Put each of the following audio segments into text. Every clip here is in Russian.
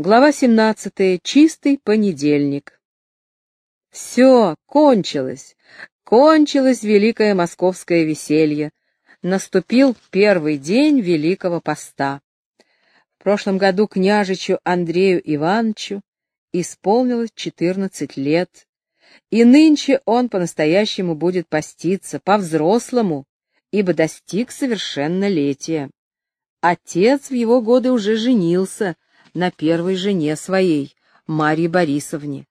Глава 17. Чистый понедельник. Все, кончилось. Кончилось великое московское веселье. Наступил первый день Великого Поста. В прошлом году княжичу Андрею Ивановичу исполнилось 14 лет, и нынче он по-настоящему будет поститься, по-взрослому, ибо достиг совершеннолетия. Отец в его годы уже женился — на первой жене своей, Марье Борисовне.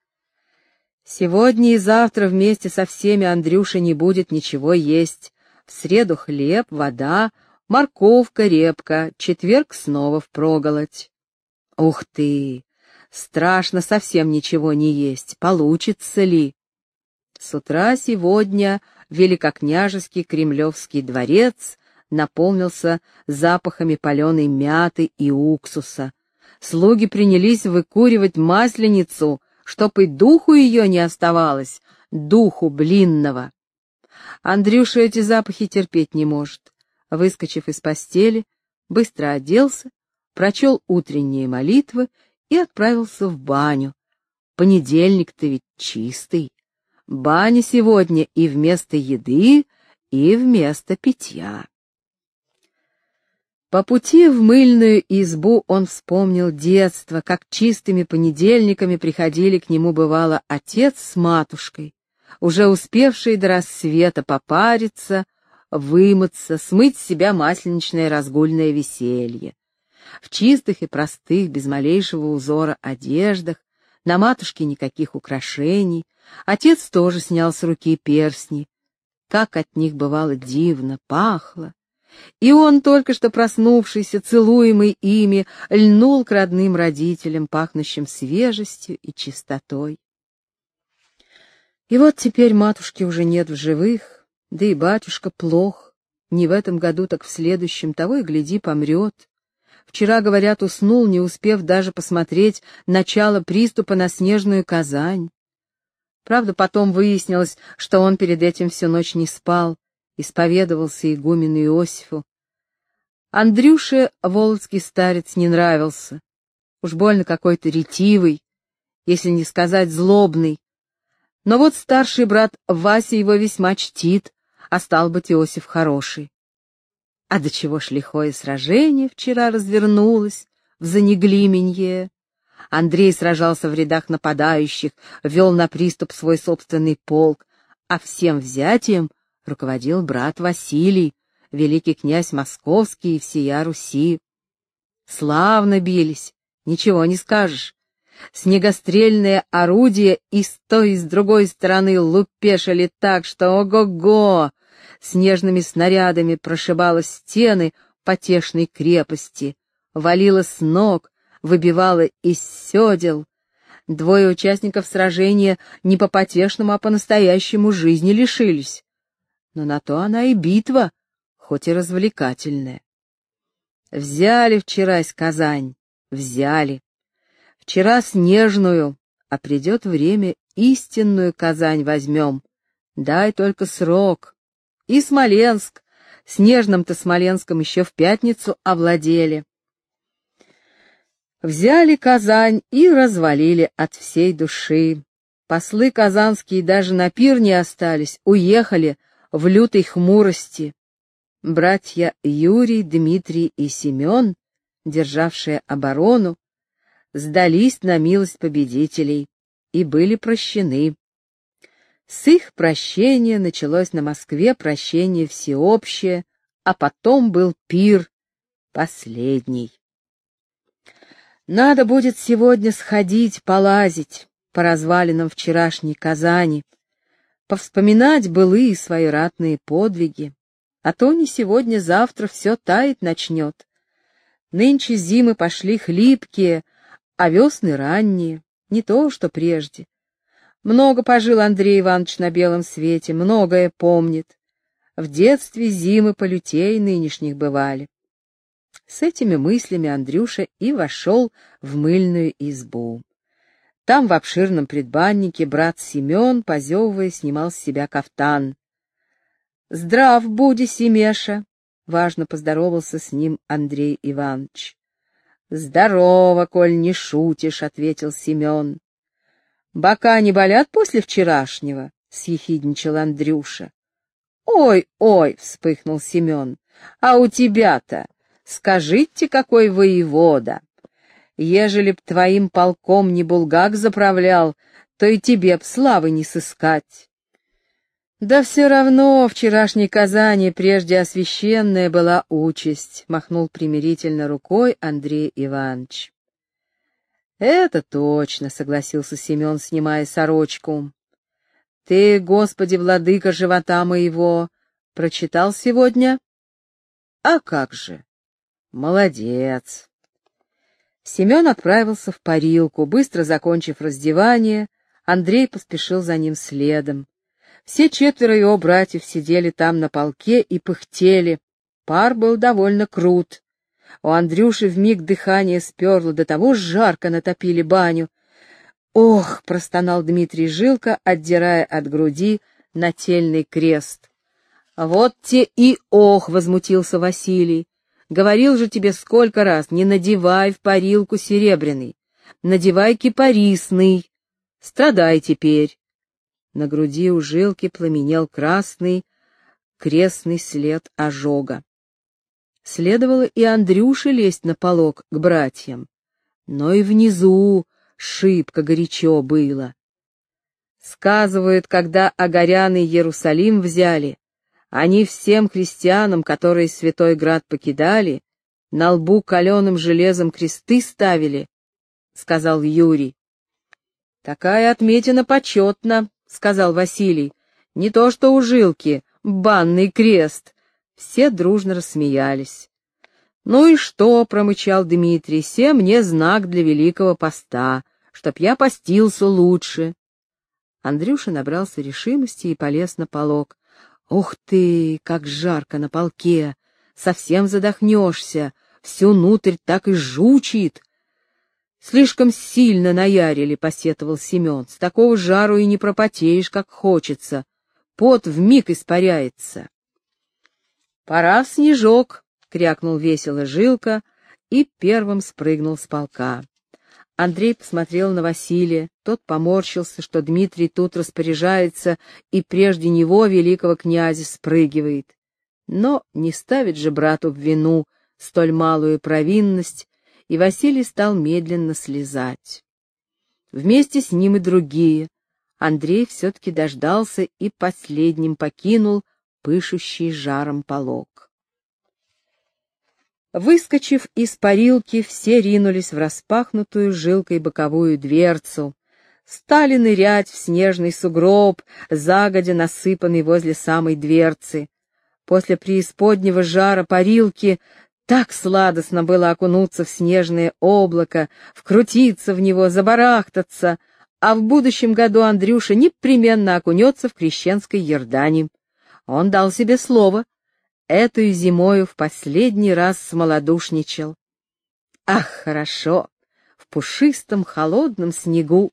Сегодня и завтра вместе со всеми Андрюша не будет ничего есть. В среду хлеб, вода, морковка, репка, четверг снова впроголодь. Ух ты! Страшно совсем ничего не есть, получится ли? С утра сегодня великокняжеский кремлевский дворец наполнился запахами паленой мяты и уксуса, слуги принялись выкуривать масленицу, чтоб и духу ее не оставалось, духу блинного. Андрюша эти запахи терпеть не может. Выскочив из постели, быстро оделся, прочел утренние молитвы и отправился в баню. Понедельник-то ведь чистый. Баня сегодня и вместо еды, и вместо питья. По пути в мыльную избу он вспомнил детство, как чистыми понедельниками приходили к нему, бывало, отец с матушкой, уже успевшие до рассвета попариться, вымыться, смыть с себя масленичное разгульное веселье. В чистых и простых, без малейшего узора одеждах, на матушке никаких украшений, отец тоже снял с руки перстни. Как от них бывало дивно, пахло. И он, только что проснувшийся, целуемый ими, льнул к родным родителям, пахнущим свежестью и чистотой. И вот теперь матушки уже нет в живых, да и батюшка плох, не в этом году, так в следующем, того и гляди, помрет. Вчера, говорят, уснул, не успев даже посмотреть начало приступа на снежную Казань. Правда, потом выяснилось, что он перед этим всю ночь не спал, исповедовался игумену Иосифу. Андрюше володский старец не нравился. Уж больно какой-то ретивый, если не сказать злобный. Но вот старший брат Вася его весьма чтит, а стал быть Иосиф хороший. А до чего ж лихое сражение вчера развернулось в Занеглименье. Андрей сражался в рядах нападающих, вел на приступ свой собственный полк, а всем взятием руководил брат Василий, великий князь Московский и всея Руси. Славно бились, ничего не скажешь. Снегострельные орудия и с той, и с другой стороны лупешили так, что ого-го! Снежными снарядами прошибало стены потешной крепости, валило с ног, выбивало из седел. Двое участников сражения не по потешному, а по-настоящему жизни лишились но на то она и битва, хоть и развлекательная. Взяли вчерась Казань, взяли. Вчера снежную, а придет время истинную Казань возьмем. Дай только срок. И Смоленск, снежным-то Смоленском еще в пятницу овладели. Взяли Казань и развалили от всей души. Послы казанские даже на пир не остались, уехали, в лютой хмурости. Братья Юрий, Дмитрий и Семен, державшие оборону, сдались на милость победителей и были прощены. С их прощения началось на Москве прощение всеобщее, а потом был пир, последний. Надо будет сегодня сходить, полазить по развалинам вчерашней Казани, повспоминать былые свои ратные подвиги, а то не сегодня-завтра все таять начнет. Нынче зимы пошли хлипкие, а весны ранние, не то, что прежде. Много пожил Андрей Иванович на белом свете, многое помнит. В детстве зимы полютей нынешних бывали. С этими мыслями Андрюша и вошел в мыльную избу. Там в обширном предбаннике брат Семен, позевывая, снимал с себя кафтан. «Здрав буди, Семеша!» — важно поздоровался с ним Андрей Иванович. Здорово, коль не шутишь, — ответил Семен. Бока не болят после вчерашнего? — съехидничал Андрюша. Ой, ой, — вспыхнул Семен, — а у тебя-то, скажите, какой воевода. Ежели б твоим полком не Булгак заправлял, то и тебе б славы не сыскать. Да все равно вчерашней Казани, прежде освященная, была участь, махнул примирительно рукой Андрей Иванович. Это точно, согласился Семен, снимая сорочку. Ты, Господи, владыка живота моего, прочитал сегодня? А как же? Молодец. Семен отправился в парилку, быстро закончив раздевание, Андрей поспешил за ним следом. Все четверо его братьев сидели там на полке и пыхтели. Пар был довольно крут. У Андрюши вмиг дыхание сперло, до того жарко натопили баню. «Ох!» — простонал Дмитрий Жилко, отдирая от груди нательный крест. «Вот те и ох!» — возмутился Василий. «Говорил же тебе сколько раз, не надевай в парилку серебряный, надевай кипарисный. Страдай теперь. На груди у жилки пламенел красный крестный след ожога. Следовало и Андрюше лезть на полог к братьям, но и внизу шибко горячо было. Сказывают, когда Агаряны Иерусалим взяли, они всем христианам, которые Святой Град покидали, на лбу каленым железом кресты ставили, — сказал Юрий. Такая отметина почетна, — сказал Василий. «Не то что у Жилки, банный крест». Все дружно рассмеялись. «Ну и что?» — промычал Дмитрий. «Се мне знак для великого поста, чтоб я постился лучше». Андрюша набрался решимости и полез на полок. «Ух ты, как жарко на полке! Совсем задохнешься, всю нутрь так и жучит!» Слишком сильно наярили, — посетовал Семен. С такого жару и не пропотеешь, как хочется. Пот вмиг испаряется. — Пора в снежок, — крякнул весело Жилка и первым спрыгнул с полка. Андрей посмотрел на Василия, тот поморщился, что Дмитрий тут распоряжается и прежде него великого князя спрыгивает. Но не ставит же брату в вину столь малую провинность, и Василий стал медленно слезать. Вместе с ним и другие. Андрей все-таки дождался и последним покинул пышущий жаром полог. Выскочив из парилки, все ринулись в распахнутую жилкой боковую дверцу, стали нырять в снежный сугроб, загодя насыпанный возле самой дверцы. После преисподнего жара парилки так сладостно было окунуться в снежное облако, вкрутиться в него, забарахтаться, а в будущем году Андрюша непременно окунется в крещенской Ердане. Он дал себе слово, эту и зимою в последний раз смолодушничал. Ах, хорошо, в пушистом холодном снегу.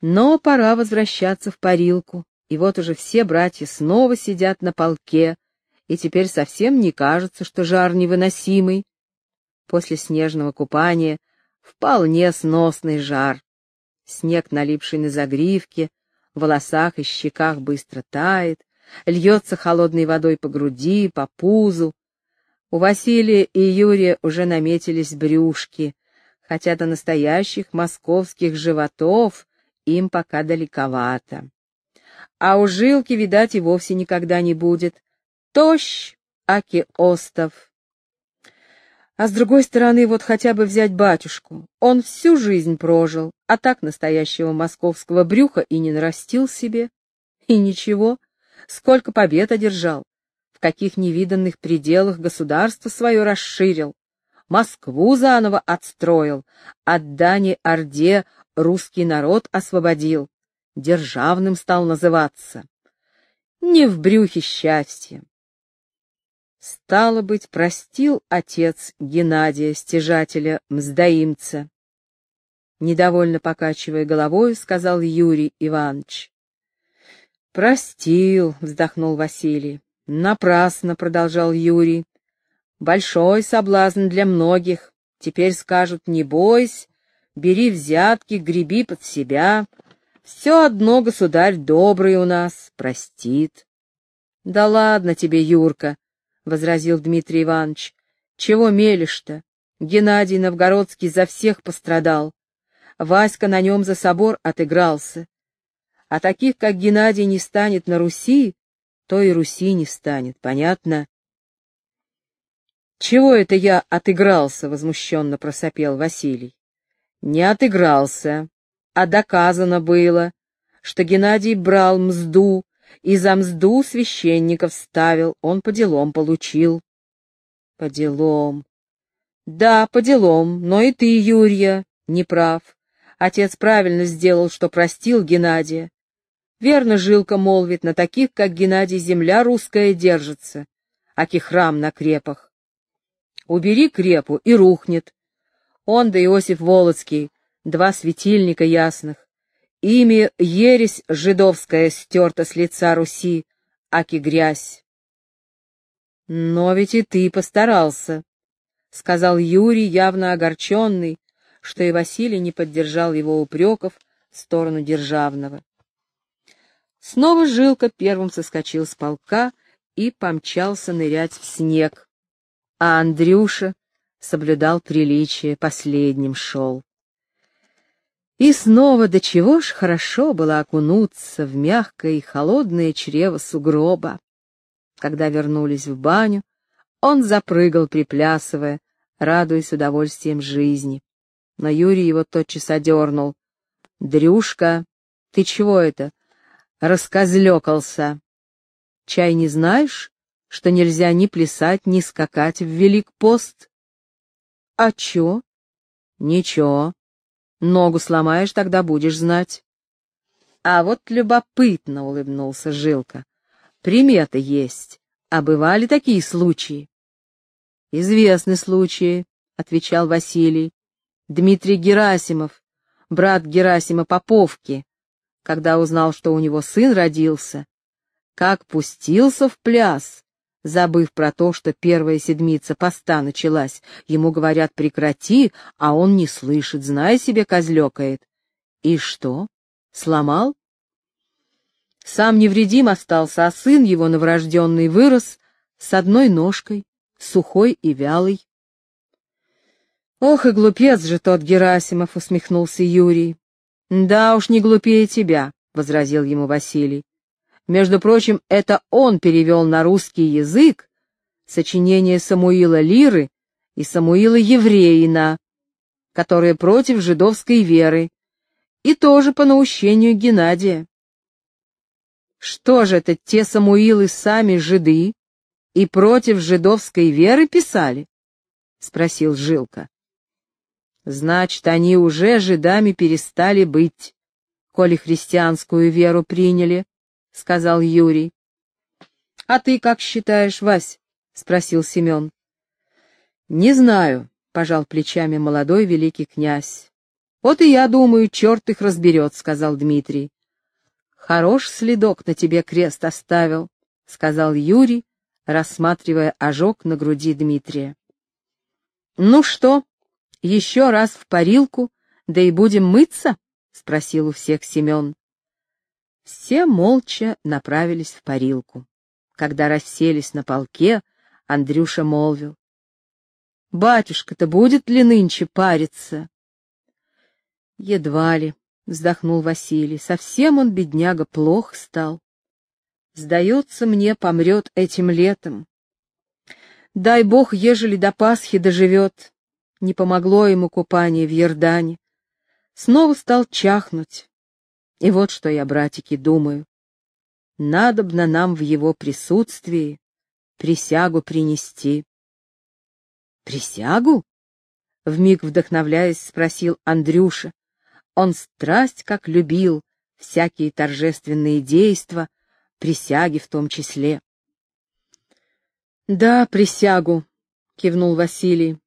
Но пора возвращаться в парилку, и вот уже все братья снова сидят на полке, и теперь совсем не кажется, что жар невыносимый. После снежного купания вполне сносный жар. Снег, налипший на загривке, в волосах и щеках быстро тает, льется холодной водой по груди, по пузу. У Василия и Юрия уже наметились брюшки, хотя до настоящих московских животов им пока далековато. А у Жилки, видать, и вовсе никогда не будет, тощ, аки остов. А с другой стороны, вот хотя бы взять батюшку. Он всю жизнь прожил, а так настоящего московского брюха и не нарастил себе. И ничего, сколько побед одержал, в каких невиданных пределах государство свое расширил, Москву заново отстроил, от Дани Орде русский народ освободил, державным стал называться. Не в брюхе счастье, Стало быть, простил отец Геннадия, стяжателя Мздоимца. Недовольно покачивая головой, сказал Юрий Иванович. «Простил», — вздохнул Василий. «Напрасно», — продолжал Юрий. «Большой соблазн для многих, Теперь скажут, не бойся, бери взятки, греби под себя. Все одно государь добрый у нас, простит. — Да ладно тебе, Юрка, — возразил Дмитрий Иванович, — чего мелешь-то? Геннадий Новгородский за всех пострадал. Васька на нем за собор отыгрался. А таких, как Геннадий, не станет на Руси, то и Руси не станет, понятно? «Чего это я отыгрался?» — возмущенно просопел Василий. «Не отыгрался, а доказано было, что Геннадий брал мзду, и за мзду священников ставил, он по делам получил». «По делам». «Да, по делам, но и ты, Юрия, не прав. Отец правильно сделал, что простил Геннадия. Верно Жилка молвит, на таких, как Геннадий, земля русская держится, аки храм на крепах. Убери крепу, и рухнет. Он да Иосиф Волоцкий, два светильника ясных. Ими ересь жидовская стерта с лица Руси, аки грязь. Но ведь и ты постарался, — сказал Юрий, явно огорченный, что и Василий не поддержал его упреков в сторону Державного. Снова Жилка первым соскочил с полка и помчался нырять в снег, а Андрюша соблюдал приличие, последним шел. И снова до чего ж хорошо было окунуться в мягкое и холодное чрево сугроба. Когда вернулись в баню, он запрыгал, приплясывая, радуясь удовольствием жизни. Но Юрий его тотчас одернул. — Дрюшка, ты чего это? Раскозлекался. Чай не знаешь, что нельзя ни плясать, ни скакать в Велик пост? А чё? Ничего. Ногу сломаешь, тогда будешь знать. А вот любопытно, — улыбнулся Жилка. Приметы есть. А бывали такие случаи? Известны случаи, — отвечал Василий. Дмитрий Герасимов, брат Герасима Поповки, когда узнал, что у него сын родился, как пустился в пляс, забыв про то, что первая седмица поста началась. Ему говорят «прекрати», а он не слышит, зная себе, козлекает. И что? Сломал? Сам невредим остался, а сын его новорожденный вырос с одной ножкой, сухой и вялый. «Ох и глупец же тот Герасимов!» — усмехнулся Юрий. «Да уж не глупее тебя», — возразил ему Василий. «Между прочим, это он перевел на русский язык сочинение Самуила Лиры и Самуила Евреина, которые против жидовской веры, и тоже по наущению Геннадия. Что же это те Самуилы сами жиды и против жидовской веры писали? — спросил Жилка. Значит, они уже жидами перестали быть, коли христианскую веру приняли, — сказал Юрий. — А ты как считаешь, Вась? — спросил Семен. — Не знаю, — пожал плечами молодой великий князь. — Вот и я думаю, черт их разберет, — сказал Дмитрий. — Хорош следок на тебе крест оставил, — сказал Юрий, рассматривая ожог на груди Дмитрия. — Ну что, еще раз в парилку, да и будем мыться? — спросил у всех Семен. Все молча направились в парилку. Когда расселись на полке, Андрюша молвил. — Батюшка-то будет ли нынче париться? — Едва ли, — вздохнул Василий, — совсем он, бедняга, плох стал. Сдается мне, помрет этим летом. Дай бог, ежели до Пасхи доживет, не помогло ему купание в Ердане. Снова стал чахнуть. И вот что я, братики, думаю. Надобно нам в его присутствии присягу принести. Присягу? Вмиг вдохновляясь, спросил Андрюша. Он страсть как любил всякие торжественные действия, присяги в том числе. Да, присягу, кивнул Василий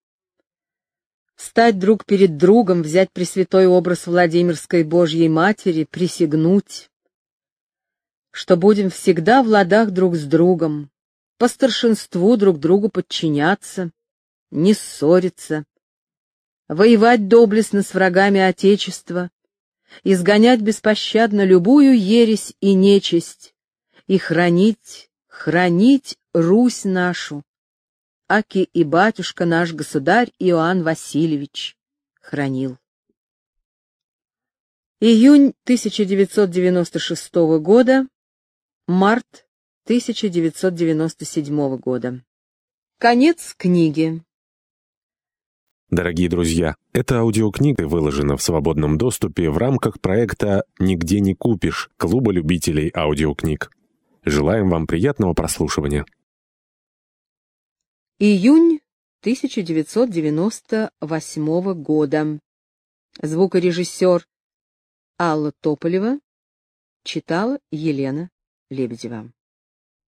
стать друг перед другом, взять пресвятой образ Владимирской Божьей Матери, присягнуть, что будем всегда в ладах друг с другом, по старшинству друг другу подчиняться, не ссориться, воевать доблестно с врагами Отечества, изгонять беспощадно любую ересь и нечисть, и хранить, хранить Русь нашу, аки и батюшка наш государь Иоанн Васильевич хранил. Июнь 1996 года, март 1997 года. Конец книги. Дорогие друзья, эта аудиокнига выложена в свободном доступе в рамках проекта «Нигде не купишь» Клуба любителей аудиокниг. Желаем вам приятного прослушивания. Июнь 1998 года. Звукорежиссер Алла Тополева читала Елена Лебедева.